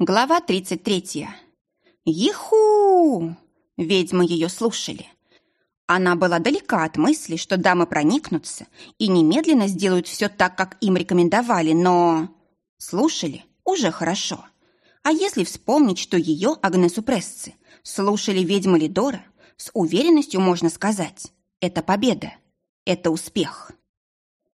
Глава 33. Иху! Ведьмы ее слушали. Она была далека от мысли, что дамы проникнутся и немедленно сделают все так, как им рекомендовали, но... Слушали уже хорошо. А если вспомнить, что ее, Агнесу Прессы, слушали ведьмы Лидора, с уверенностью можно сказать, это победа, это успех.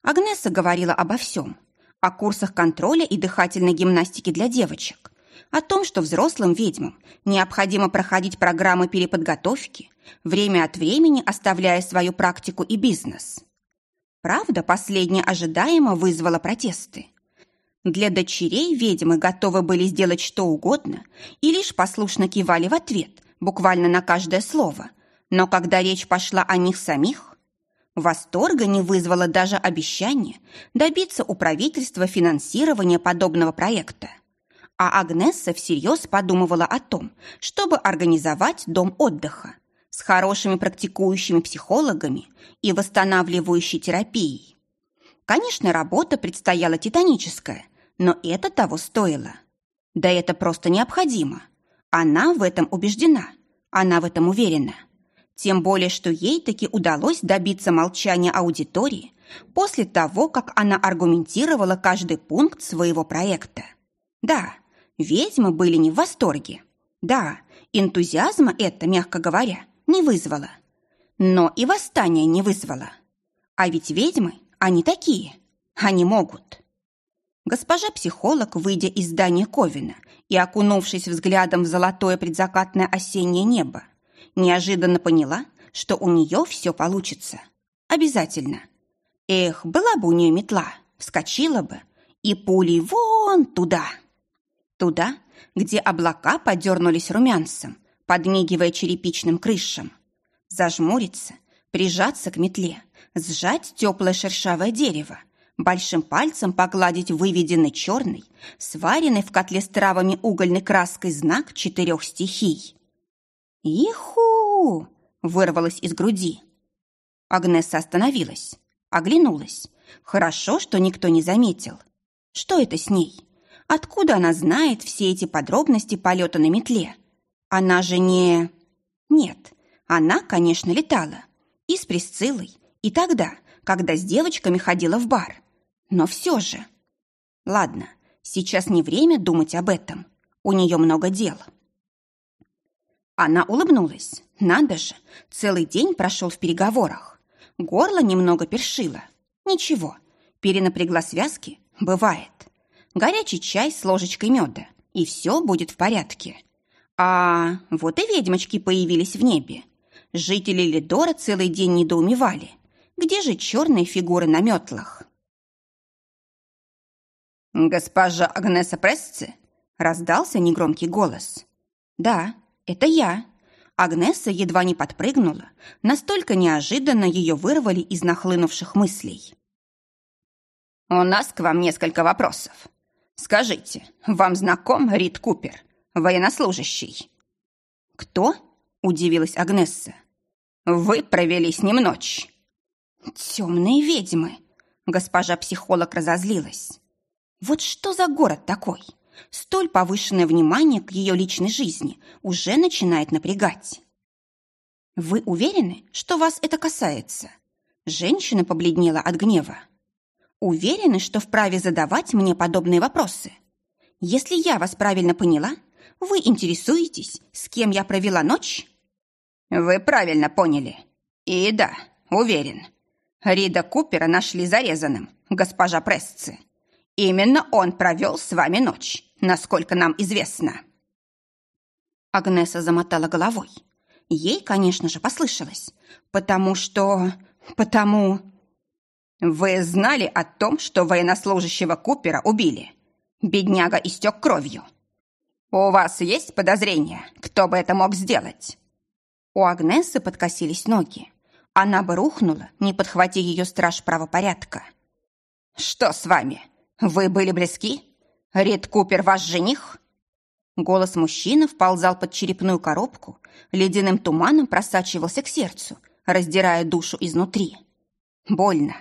Агнеса говорила обо всем. О курсах контроля и дыхательной гимнастики для девочек. О том, что взрослым ведьмам необходимо проходить программы переподготовки, время от времени оставляя свою практику и бизнес. Правда, последнее ожидаемо вызвало протесты. Для дочерей ведьмы готовы были сделать что угодно и лишь послушно кивали в ответ, буквально на каждое слово. Но когда речь пошла о них самих, Восторга не вызвало даже обещание добиться у правительства финансирования подобного проекта. А Агнесса всерьез подумывала о том, чтобы организовать дом отдыха с хорошими практикующими психологами и восстанавливающей терапией. Конечно, работа предстояла титаническая, но это того стоило. Да это просто необходимо. Она в этом убеждена, она в этом уверена. Тем более, что ей таки удалось добиться молчания аудитории после того, как она аргументировала каждый пункт своего проекта. Да, ведьмы были не в восторге. Да, энтузиазма это, мягко говоря, не вызвало. Но и восстания не вызвало. А ведь ведьмы, они такие, они могут. Госпожа психолог, выйдя из здания Ковина и окунувшись взглядом в золотое предзакатное осеннее небо, неожиданно поняла, что у нее все получится. Обязательно. Эх, была бы у нее метла, вскочила бы и пулей вон туда. Туда, где облака подернулись румянцем, подмигивая черепичным крышам. Зажмуриться, прижаться к метле, сжать теплое шершавое дерево, большим пальцем погладить выведенный черный, сваренный в котле с травами угольной краской знак четырех стихий. «Иху!» – вырвалось из груди. Агнеса остановилась, оглянулась. Хорошо, что никто не заметил. Что это с ней? Откуда она знает все эти подробности полета на метле? Она же не... Нет, она, конечно, летала. И с Присциллой, и тогда, когда с девочками ходила в бар. Но все же... Ладно, сейчас не время думать об этом. У нее много дел. Она улыбнулась. Надо же, целый день прошел в переговорах. Горло немного першило. Ничего, перенапрягла связки. Бывает. Горячий чай с ложечкой меда, и все будет в порядке. А вот и ведьмочки появились в небе. Жители Лидора целый день недоумевали. Где же черные фигуры на метлах? «Госпожа Агнеса Прессе?» — раздался негромкий голос. «Да, «Это я». Агнесса едва не подпрыгнула. Настолько неожиданно ее вырвали из нахлынувших мыслей. «У нас к вам несколько вопросов. Скажите, вам знаком Рид Купер, военнослужащий?» «Кто?» – удивилась Агнесса. «Вы провели с ним ночь». «Темные ведьмы!» – госпожа психолог разозлилась. «Вот что за город такой? Столь повышенное внимание к ее личной жизни уже начинает напрягать. «Вы уверены, что вас это касается?» Женщина побледнела от гнева. «Уверены, что вправе задавать мне подобные вопросы? Если я вас правильно поняла, вы интересуетесь, с кем я провела ночь?» «Вы правильно поняли. И да, уверен. Рида Купера нашли зарезанным, госпожа Прессы. Именно он провел с вами ночь насколько нам известно». Агнеса замотала головой. Ей, конечно же, послышалось. Потому что... Потому... «Вы знали о том, что военнослужащего Купера убили? Бедняга истек кровью. У вас есть подозрения, кто бы это мог сделать?» У Агнесы подкосились ноги. Она бы рухнула, не подхвати ее страж правопорядка. «Что с вами? Вы были близки?» Рид Купер ваш жених?» Голос мужчины вползал под черепную коробку, ледяным туманом просачивался к сердцу, раздирая душу изнутри. Больно.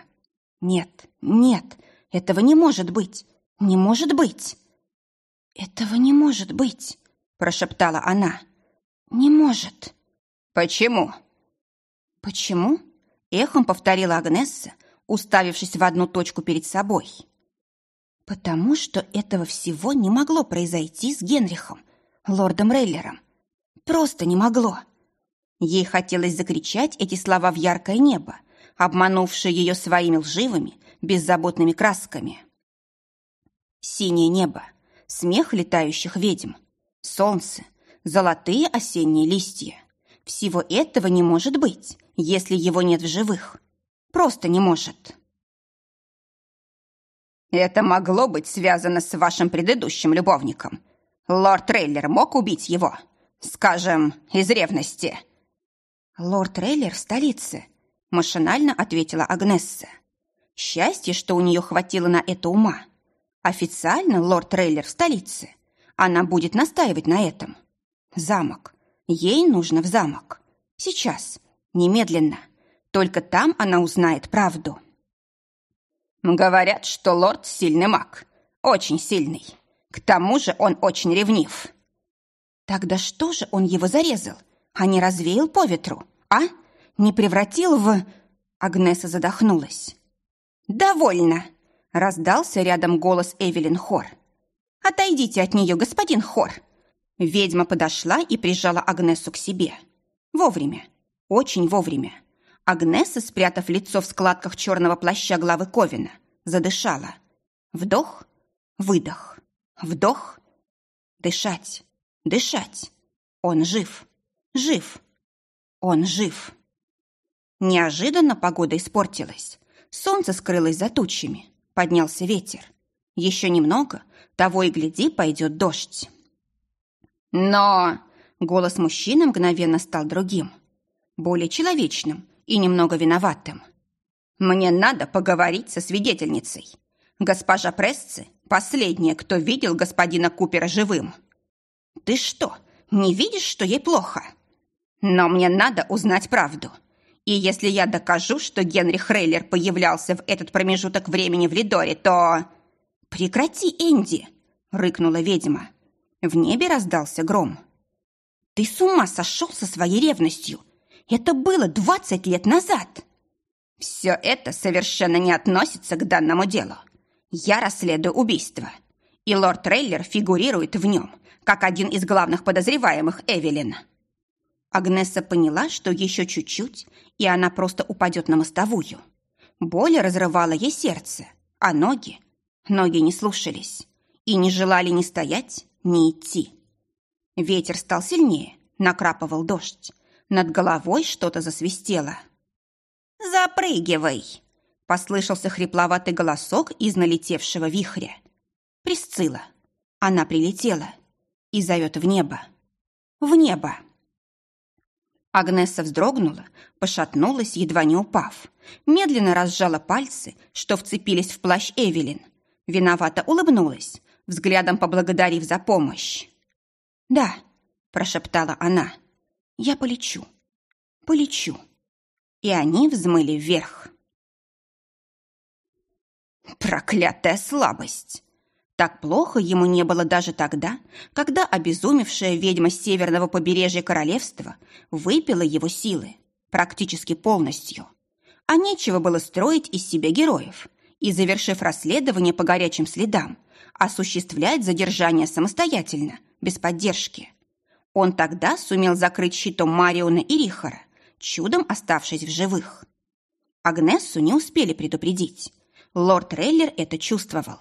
Нет, нет, этого не может быть. Не может быть. «Этого не может быть!» – прошептала она. «Не может!» «Почему?» «Почему?» – эхом повторила Агнесса, уставившись в одну точку перед собой. «Потому что этого всего не могло произойти с Генрихом, лордом Рейлером. Просто не могло!» Ей хотелось закричать эти слова в яркое небо, обманувшее ее своими лживыми, беззаботными красками. Синее небо, смех летающих ведьм, солнце, золотые осенние листья. Всего этого не может быть, если его нет в живых. Просто не может. Это могло быть связано с вашим предыдущим любовником. Лорд Трейлер мог убить его, скажем, из ревности. Лорд Трейлер в столице, машинально ответила Агнесса. Счастье, что у нее хватило на это ума. Официально лорд Трейлер в столице. Она будет настаивать на этом. Замок. Ей нужно в замок. Сейчас. Немедленно. Только там она узнает правду. Говорят, что лорд сильный маг. Очень сильный. К тому же он очень ревнив. Тогда что же он его зарезал, а не развеял по ветру, а? Не превратил в... Агнеса задохнулась. «Довольно!» — раздался рядом голос Эвелин Хор. «Отойдите от нее, господин Хор!» Ведьма подошла и прижала Агнесу к себе. Вовремя. Очень вовремя. Агнеса, спрятав лицо в складках черного плаща главы Ковина, задышала. Вдох, выдох, вдох. Дышать, дышать. Он жив, жив. Он жив. Неожиданно погода испортилась. Солнце скрылось за тучами. Поднялся ветер. Еще немного, того и гляди, пойдет дождь. Но голос мужчины мгновенно стал другим. Более человечным и немного виноватым. «Мне надо поговорить со свидетельницей. Госпожа Прессы – последняя, кто видел господина Купера живым». «Ты что, не видишь, что ей плохо?» «Но мне надо узнать правду. И если я докажу, что Генри Хрейлер появлялся в этот промежуток времени в Лидоре, то...» «Прекрати, Энди!» — рыкнула ведьма. В небе раздался гром. «Ты с ума сошел со своей ревностью! Это было двадцать лет назад!» «Все это совершенно не относится к данному делу. Я расследую убийство, и лорд Трейлер фигурирует в нем, как один из главных подозреваемых Эвелин». Агнеса поняла, что еще чуть-чуть, и она просто упадет на мостовую. Боль разрывала ей сердце, а ноги... Ноги не слушались и не желали ни стоять, ни идти. Ветер стал сильнее, накрапывал дождь. Над головой что-то засвистело. «Запрыгивай!» — послышался хрипловатый голосок из налетевшего вихря. Присцилла. Она прилетела и зовет в небо. В небо. Агнесса вздрогнула, пошатнулась, едва не упав. Медленно разжала пальцы, что вцепились в плащ Эвелин. Виновато улыбнулась, взглядом поблагодарив за помощь. «Да», – прошептала она, – «я полечу, полечу». И они взмыли вверх. Проклятая слабость! Так плохо ему не было даже тогда, когда обезумевшая ведьма северного побережья королевства выпила его силы практически полностью. А нечего было строить из себя героев и, завершив расследование по горячим следам, осуществлять задержание самостоятельно, без поддержки. Он тогда сумел закрыть щитом Мариона и Рихара, чудом оставшись в живых. Агнессу не успели предупредить. Лорд Рейлер это чувствовал.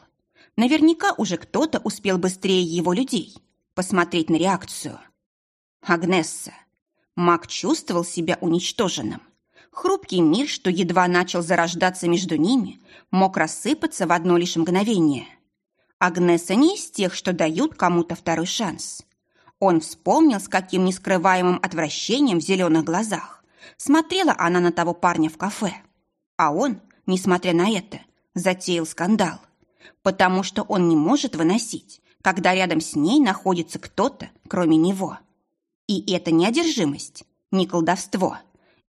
Наверняка уже кто-то успел быстрее его людей посмотреть на реакцию. Агнесса. Маг чувствовал себя уничтоженным. Хрупкий мир, что едва начал зарождаться между ними, мог рассыпаться в одно лишь мгновение. Агнеса не из тех, что дают кому-то второй шанс. Он вспомнил, с каким нескрываемым отвращением в зеленых глазах смотрела она на того парня в кафе. А он, несмотря на это, затеял скандал потому что он не может выносить, когда рядом с ней находится кто-то, кроме него. И это не одержимость, не колдовство.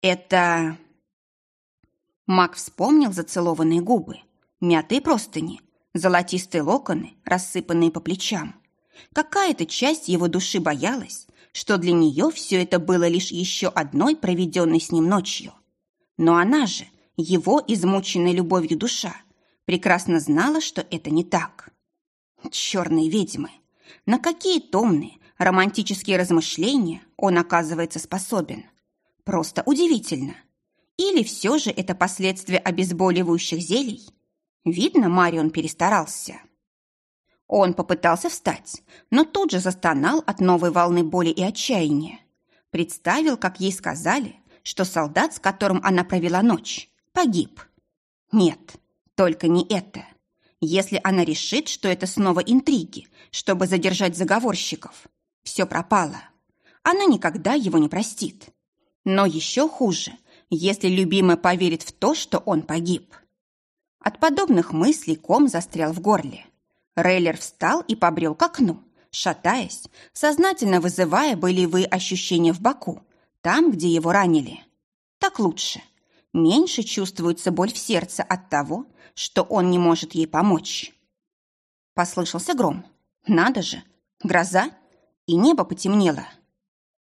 Это... Мак вспомнил зацелованные губы, мятые простыни, золотистые локоны, рассыпанные по плечам. Какая-то часть его души боялась, что для нее все это было лишь еще одной проведенной с ним ночью. Но она же, его измученная любовью душа, прекрасно знала, что это не так. Черные ведьмы! На какие томные, романтические размышления он, оказывается, способен. Просто удивительно. Или все же это последствия обезболивающих зелий? Видно, Марион перестарался. Он попытался встать, но тут же застонал от новой волны боли и отчаяния. Представил, как ей сказали, что солдат, с которым она провела ночь, погиб. Нет, только не это. Если она решит, что это снова интриги, чтобы задержать заговорщиков, все пропало. Она никогда его не простит. Но еще хуже, если любимая поверит в то, что он погиб. От подобных мыслей ком застрял в горле. Рейлер встал и побрел к окну, шатаясь, сознательно вызывая болевые ощущения в боку, там, где его ранили. Так лучше. Меньше чувствуется боль в сердце от того, что он не может ей помочь. Послышался гром. Надо же, гроза, и небо потемнело.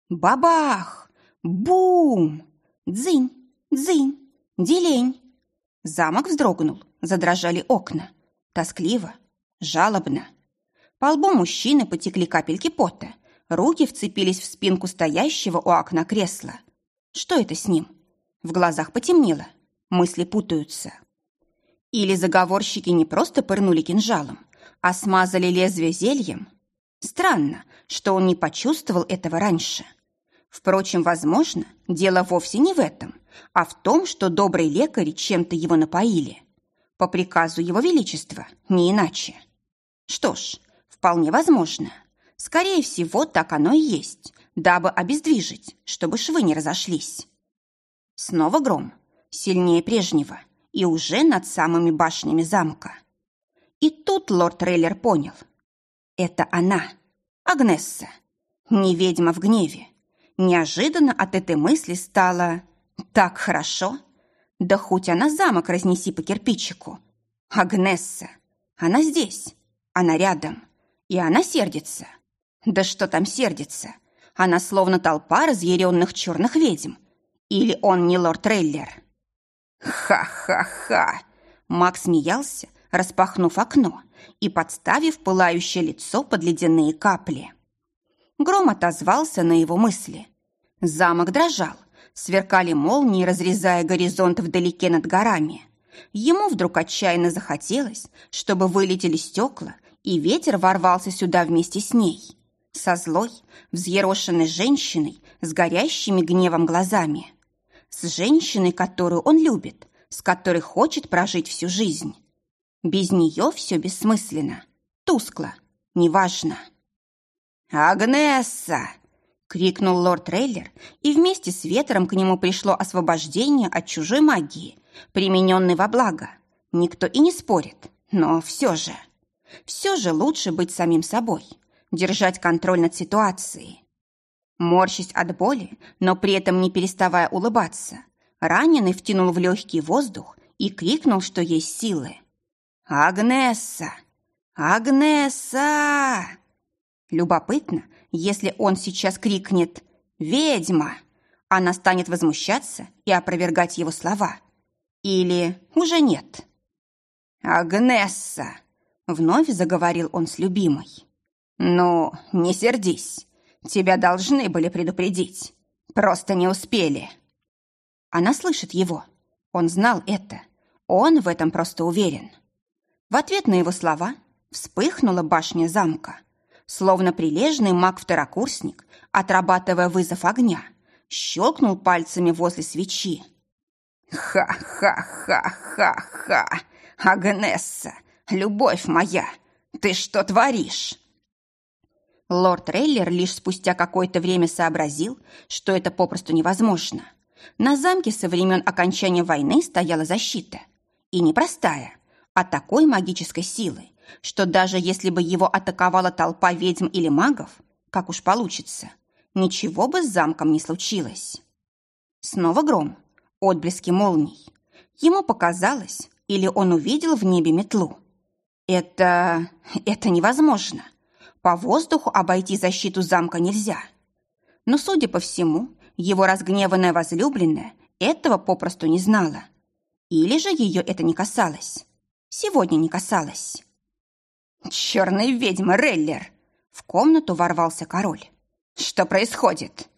Бабах! Бум! Дзынь! Дзынь! Делень! Замок вздрогнул, задрожали окна. Тоскливо, жалобно. По лбу мужчины потекли капельки пота. Руки вцепились в спинку стоящего у окна кресла. Что это с ним? В глазах потемнело. Мысли путаются. Или заговорщики не просто пырнули кинжалом, а смазали лезвие зельем? Странно, что он не почувствовал этого раньше. Впрочем, возможно, дело вовсе не в этом, а в том, что добрые лекари чем-то его напоили. По приказу его величества, не иначе. Что ж, вполне возможно. Скорее всего, так оно и есть, дабы обездвижить, чтобы швы не разошлись. Снова гром, сильнее прежнего, и уже над самыми башнями замка. И тут лорд Рейлер понял. Это она, Агнесса, не ведьма в гневе. Неожиданно от этой мысли стало так хорошо. Да хоть она замок разнеси по кирпичику. Агнесса, она здесь, она рядом, и она сердится. Да что там сердится? Она словно толпа разъяренных черных ведьм. Или он не лорд Рейлер? «Ха-ха-ха!» Макс смеялся, распахнув окно и подставив пылающее лицо под ледяные капли. Гром отозвался на его мысли. Замок дрожал, сверкали молнии, разрезая горизонт вдалеке над горами. Ему вдруг отчаянно захотелось, чтобы вылетели стекла, и ветер ворвался сюда вместе с ней. Со злой, взъерошенной женщиной с горящими гневом глазами с женщиной, которую он любит, с которой хочет прожить всю жизнь. Без нее все бессмысленно, тускло, неважно. «Агнесса!» — крикнул лорд Рейлер, и вместе с ветром к нему пришло освобождение от чужой магии, примененной во благо. Никто и не спорит, но все же... Все же лучше быть самим собой, держать контроль над ситуацией. Морщись от боли, но при этом не переставая улыбаться, раненый втянул в легкий воздух и крикнул, что есть силы. «Агнесса! Агнесса!» Любопытно, если он сейчас крикнет «Ведьма!» она станет возмущаться и опровергать его слова. Или уже нет. «Агнесса!» — вновь заговорил он с любимой. «Ну, не сердись. Тебя должны были предупредить. Просто не успели. Она слышит его. Он знал это. Он в этом просто уверен. В ответ на его слова вспыхнула башня замка. Словно прилежный маг-второкурсник, отрабатывая вызов огня, щелкнул пальцами возле свечи. «Ха-ха-ха-ха-ха! Агнесса, любовь моя, ты что творишь?» Лорд Рейлер лишь спустя какое-то время сообразил, что это попросту невозможно. На замке со времен окончания войны стояла защита. И не простая, а такой магической силы, что даже если бы его атаковала толпа ведьм или магов, как уж получится, ничего бы с замком не случилось. Снова гром, отблески молний. Ему показалось, или он увидел в небе метлу. Это... это невозможно. По воздуху обойти защиту замка нельзя. Но, судя по всему, его разгневанная возлюбленная этого попросту не знала. Или же ее это не касалось. Сегодня не касалось. «Черная ведьма, Реллер!» В комнату ворвался король. «Что происходит?»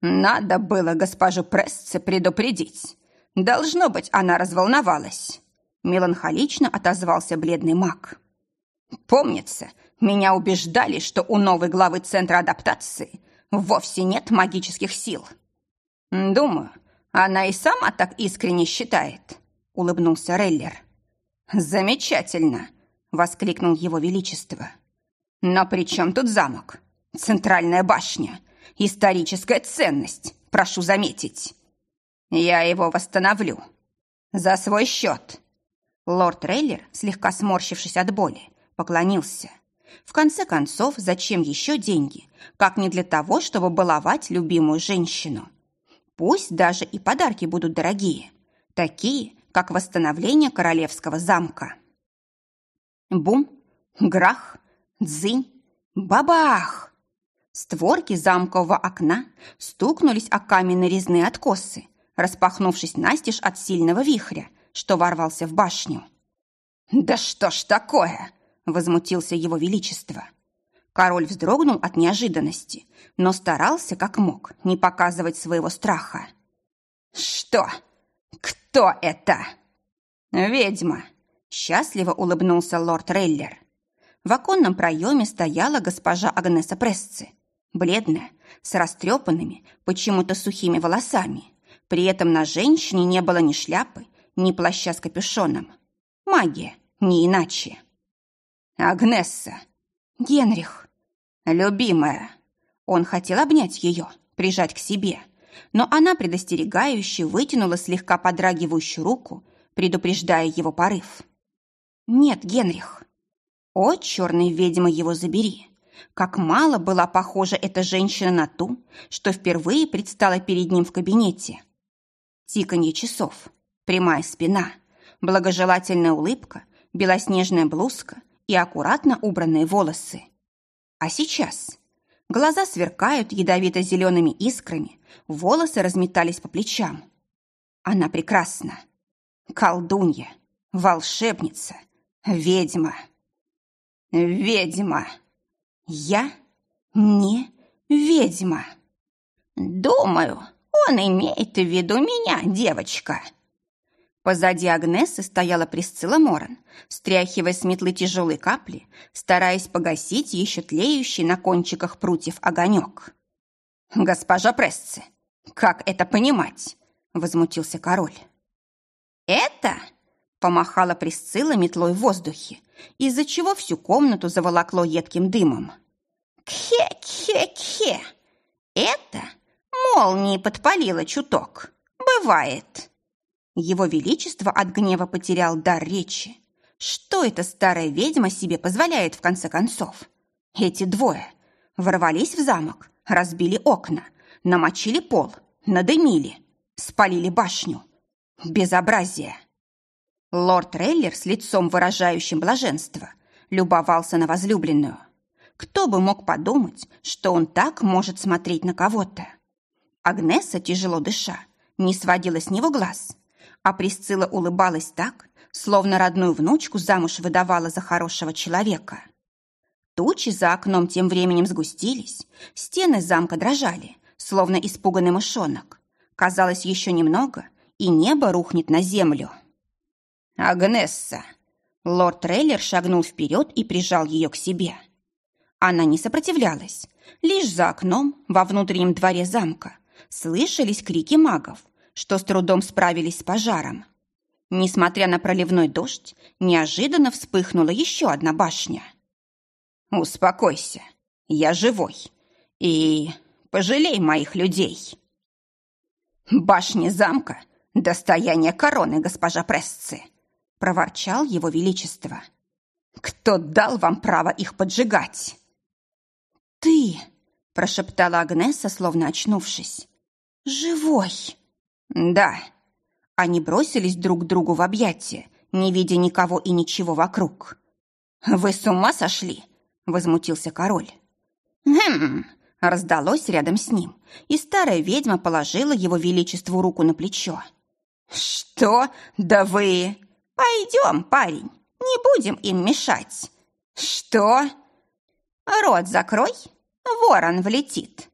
«Надо было госпожу Прессе предупредить. Должно быть, она разволновалась». Меланхолично отозвался бледный маг. «Помнится, меня убеждали, что у новой главы Центра адаптации вовсе нет магических сил. Думаю, она и сама так искренне считает», — улыбнулся Реллер. «Замечательно!» — воскликнул его величество. «Но при чем тут замок? Центральная башня. Историческая ценность, прошу заметить. Я его восстановлю. За свой счет». Лорд Рейлер, слегка сморщившись от боли, поклонился. В конце концов, зачем еще деньги, как не для того, чтобы баловать любимую женщину? Пусть даже и подарки будут дорогие, такие, как восстановление королевского замка. Бум, грах, дзынь, бабах! Створки замкового окна стукнулись о каменные резные откосы, распахнувшись настежь от сильного вихря, что ворвался в башню. «Да что ж такое!» — возмутился его величество. Король вздрогнул от неожиданности, но старался как мог не показывать своего страха. «Что? Кто это?» «Ведьма!» — счастливо улыбнулся лорд Рейлер. В оконном проеме стояла госпожа Агнеса Пресци, бледная, с растрепанными, почему-то сухими волосами. При этом на женщине не было ни шляпы, ни плаща с капюшоном. Магия, не иначе. «Агнесса!» «Генрих!» «Любимая!» Он хотел обнять ее, прижать к себе, но она предостерегающе вытянула слегка подрагивающую руку, предупреждая его порыв. «Нет, Генрих!» «О, черный ведьма, его забери!» Как мало была похожа эта женщина на ту, что впервые предстала перед ним в кабинете. Тиканье часов, прямая спина, благожелательная улыбка, белоснежная блузка и аккуратно убранные волосы. А сейчас глаза сверкают ядовито-зелеными искрами, волосы разметались по плечам. Она прекрасна. Колдунья, волшебница, ведьма. Ведьма. Я не ведьма. Думаю, он имеет в виду меня, девочка. Позади Агнесы стояла Присцилла Моран, стряхивая с метлы тяжелые капли, стараясь погасить еще тлеющий на кончиках прутьев огонек. «Госпожа Прессы, как это понимать?» – возмутился король. «Это?» – помахала Присцилла метлой в воздухе, из-за чего всю комнату заволокло едким дымом. «Кхе-кхе-кхе! Это молнии подпалило чуток. Бывает!» Его Величество от гнева потерял дар речи. Что эта старая ведьма себе позволяет в конце концов? Эти двое ворвались в замок, разбили окна, намочили пол, надымили, спалили башню. Безобразие! Лорд Рейлер с лицом, выражающим блаженство, любовался на возлюбленную. Кто бы мог подумать, что он так может смотреть на кого-то? Агнеса, тяжело дыша, не сводила с него глаз, а Присцилла улыбалась так, словно родную внучку замуж выдавала за хорошего человека. Тучи за окном тем временем сгустились, стены замка дрожали, словно испуганный мышонок. Казалось, еще немного, и небо рухнет на землю. «Агнесса!» Лорд Трейлер шагнул вперед и прижал ее к себе. Она не сопротивлялась. Лишь за окном, во внутреннем дворе замка, слышались крики магов, что с трудом справились с пожаром. Несмотря на проливной дождь, неожиданно вспыхнула еще одна башня. «Успокойся, я живой. И пожалей моих людей». «Башня замка — достояние короны, госпожа Прессы», — проворчал его величество. «Кто дал вам право их поджигать?» «Ты!» — прошептала Агнеса, словно очнувшись. «Живой!» «Да». Они бросились друг к другу в объятия, не видя никого и ничего вокруг. «Вы с ума сошли? возмутился король. «Хм!» – раздалось рядом с ним, и старая ведьма положила его величеству руку на плечо. «Что? Да вы...» «Пойдем, парень, не будем им мешать». «Что?» «Рот закрой, ворон влетит».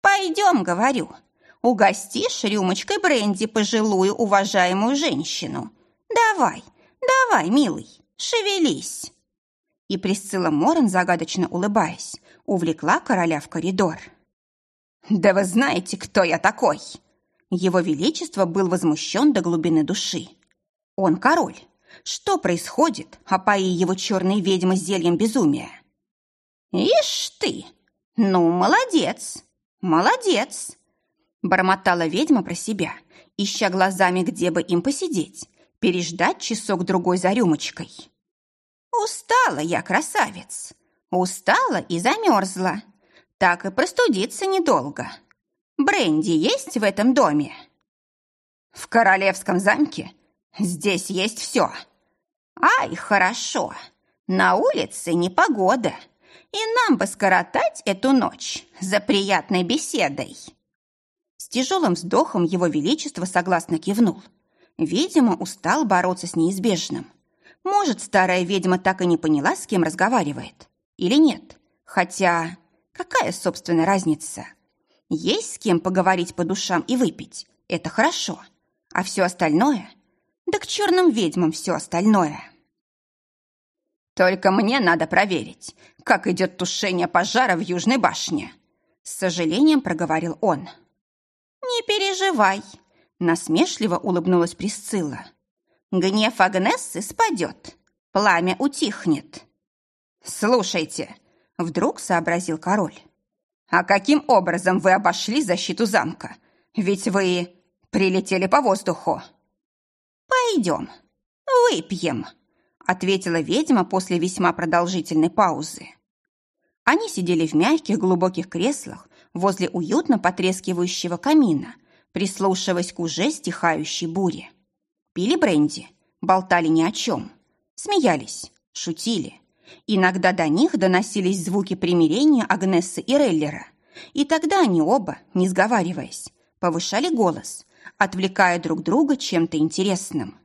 «Пойдем, — говорю, — угостишь рюмочкой бренди пожилую уважаемую женщину. Давай, давай, милый, шевелись». И Присцилла Моран, загадочно улыбаясь, увлекла короля в коридор. «Да вы знаете, кто я такой!» Его Величество был возмущен до глубины души. Он король. Что происходит, опои его черной ведьмы зельем безумия? Ишь ты! Ну, молодец! Молодец! Бормотала ведьма про себя, ища глазами, где бы им посидеть, переждать часок-другой за рюмочкой. Устала я, красавец! Устала и замерзла. Так и простудиться недолго. Бренди есть в этом доме? В королевском замке здесь есть все. Ай, хорошо. На улице непогода. И нам бы скоротать эту ночь за приятной беседой. Тяжелым вздохом его величество согласно кивнул. Видимо, устал бороться с неизбежным. Может, старая ведьма так и не поняла, с кем разговаривает. Или нет. Хотя, какая, собственно, разница? Есть с кем поговорить по душам и выпить. Это хорошо. А все остальное? Да к черным ведьмам все остальное. Только мне надо проверить, как идет тушение пожара в Южной башне. С сожалением проговорил он. Не переживай. Насмешливо улыбнулась Присцилла. Гнев Агнессы спадет. Пламя утихнет. Слушайте, вдруг сообразил король. А каким образом вы обошли защиту замка? Ведь вы прилетели по воздуху. Пойдем, выпьем, ответила ведьма после весьма продолжительной паузы. Они сидели в мягких глубоких креслах возле уютно потрескивающего камина, прислушиваясь к уже стихающей буре. Пили бренди, болтали ни о чем, смеялись, шутили. Иногда до них доносились звуки примирения Агнессы и Реллера, и тогда они оба, не сговариваясь, повышали голос, отвлекая друг друга чем-то интересным.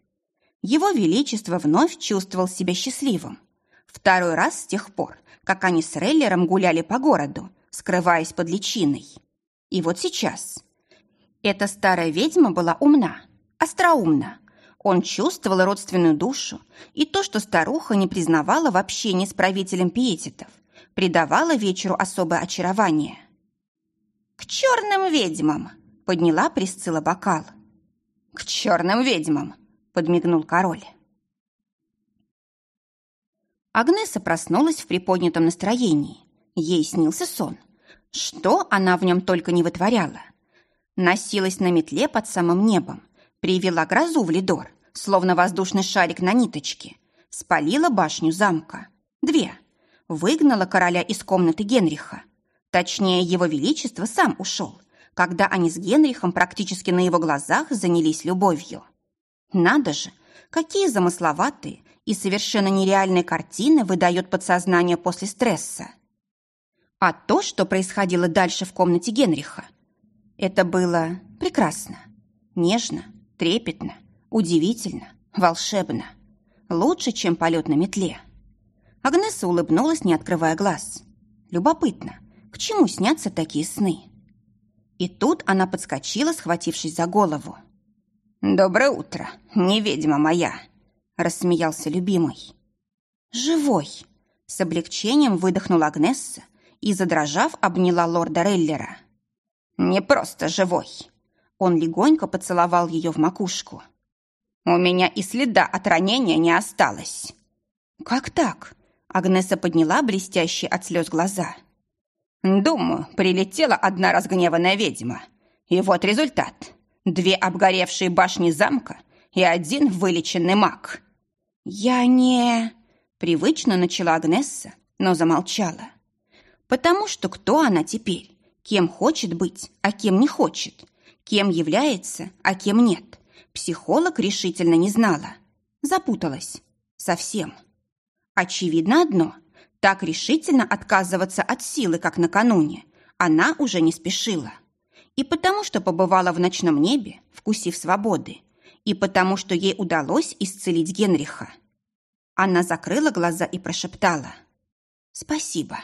Его Величество вновь чувствовал себя счастливым. Второй раз с тех пор, как они с Реллером гуляли по городу, скрываясь под личиной. И вот сейчас. Эта старая ведьма была умна, остроумна, он чувствовал родственную душу, и то, что старуха не признавала в общении с правителем пиететов, придавало вечеру особое очарование. «К черным ведьмам!» — подняла Присцилла бокал. «К черным ведьмам!» — подмигнул король. Агнеса проснулась в приподнятом настроении. Ей снился сон. Что она в нем только не вытворяла. Носилась на метле под самым небом, Привела грозу в Лидор, словно воздушный шарик на ниточке. Спалила башню замка. Две. Выгнала короля из комнаты Генриха. Точнее, его величество сам ушел, когда они с Генрихом практически на его глазах занялись любовью. Надо же, какие замысловатые и совершенно нереальные картины выдает подсознание после стресса. А то, что происходило дальше в комнате Генриха, это было прекрасно, нежно, Трепетно, удивительно, волшебно. Лучше, чем полет на метле. Агнеса улыбнулась, не открывая глаз. Любопытно, к чему снятся такие сны? И тут она подскочила, схватившись за голову. «Доброе утро, не ведьма моя!» – рассмеялся любимый. «Живой!» – с облегчением выдохнула Агнесса и, задрожав, обняла лорда Реллера. «Не просто живой!» Он легонько поцеловал ее в макушку. «У меня и следа от ранения не осталось». «Как так?» Агнеса подняла блестящие от слез глаза. «Думаю, прилетела одна разгневанная ведьма. И вот результат. Две обгоревшие башни замка и один вылеченный маг». «Я не...» Привычно начала Агнесса, но замолчала. «Потому что кто она теперь? Кем хочет быть, а кем не хочет? Кем является, а кем нет, психолог решительно не знала. Запуталась. Совсем. Очевидно одно. Так решительно отказываться от силы, как накануне, она уже не спешила. И потому, что побывала в ночном небе, вкусив свободы, и потому, что ей удалось исцелить Генриха. Она закрыла глаза и прошептала «Спасибо».